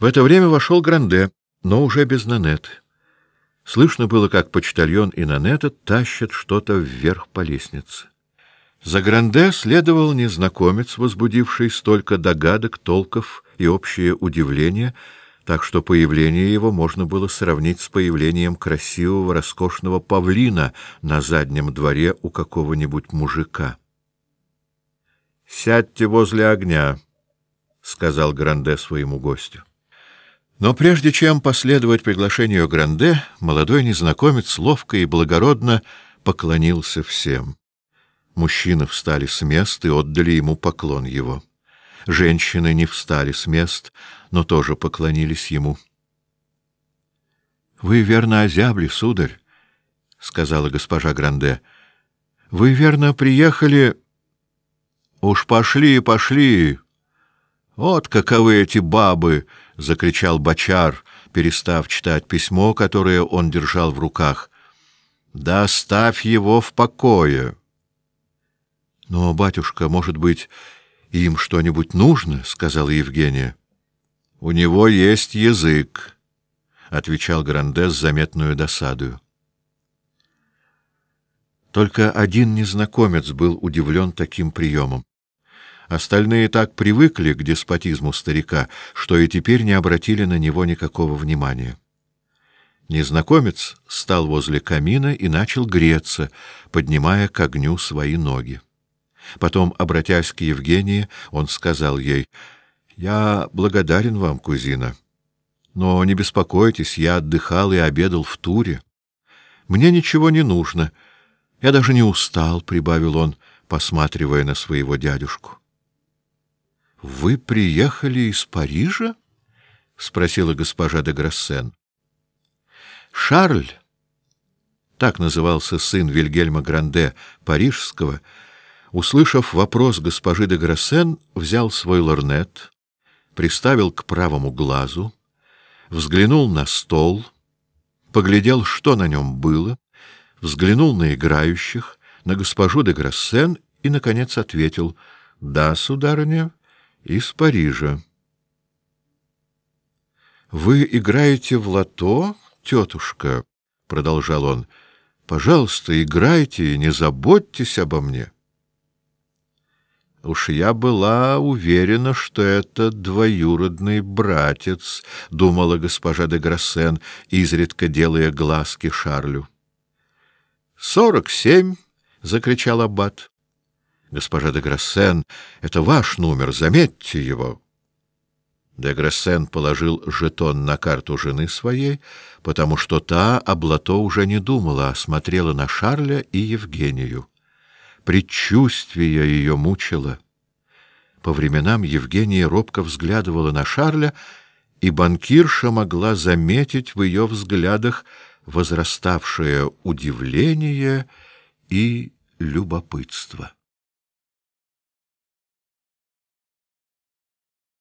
В это время вошел Гранде, но уже без Нанет. Слышно было, как почтальон и Нанета тащат что-то вверх по лестнице. За Гранде следовал незнакомец, возбудивший столько догадок, толков и общее удивление, так что появление его можно было сравнить с появлением красивого, роскошного павлина на заднем дворе у какого-нибудь мужика. «Сядьте возле огня», — сказал Гранде своему гостю. Но прежде чем последовать приглашению Гранде, молодой незнакомец ловко и благородно поклонился всем. Мужчины встали с мест и отдали ему поклон его. Женщины не встали с мест, но тоже поклонились ему. — Вы верно озябли, сударь, — сказала госпожа Гранде. — Вы верно приехали... — Уж пошли, пошли. Вот каковы эти бабы! — закричал Бачар, перестав читать письмо, которое он держал в руках. — Да оставь его в покое! — Но, батюшка, может быть, им что-нибудь нужно? — сказала Евгения. — У него есть язык, — отвечал Гранде с заметную досадою. Только один незнакомец был удивлен таким приемом. Остальные так привыкли к деспотизму старика, что и теперь не обратили на него никакого внимания. Незнакомец стал возле камина и начал греться, поднимая к огню свои ноги. Потом, обратясь к Евгении, он сказал ей, «Я благодарен вам, кузина, но не беспокойтесь, я отдыхал и обедал в туре. Мне ничего не нужно, я даже не устал», — прибавил он, посматривая на своего дядюшку. — Вы приехали из Парижа? — спросила госпожа де Грассен. Шарль, так назывался сын Вильгельма Гранде, парижского, услышав вопрос госпожи де Грассен, взял свой лорнет, приставил к правому глазу, взглянул на стол, поглядел, что на нем было, взглянул на играющих, на госпожу де Грассен и, наконец, ответил «Да, сударыня» из Парижа. Вы играете в лото, тетушка, продолжал он. Пожалуйста, играйте не заботьтесь обо мне. Уж я была уверена, что это двоюродный братец, думала госпожа де Грассен, изредка делая глазки Шарлю. Сорок семь, закричал аббат. Госпожа де Грассен, это ваш номер, заметьте его. Де Грассен положил жетон на карту жены своей, потому что та об уже не думала, а смотрела на Шарля и Евгению. Предчувствие ее мучило. По временам Евгения робко взглядывала на Шарля, и банкирша могла заметить в ее взглядах возраставшее удивление и любопытство.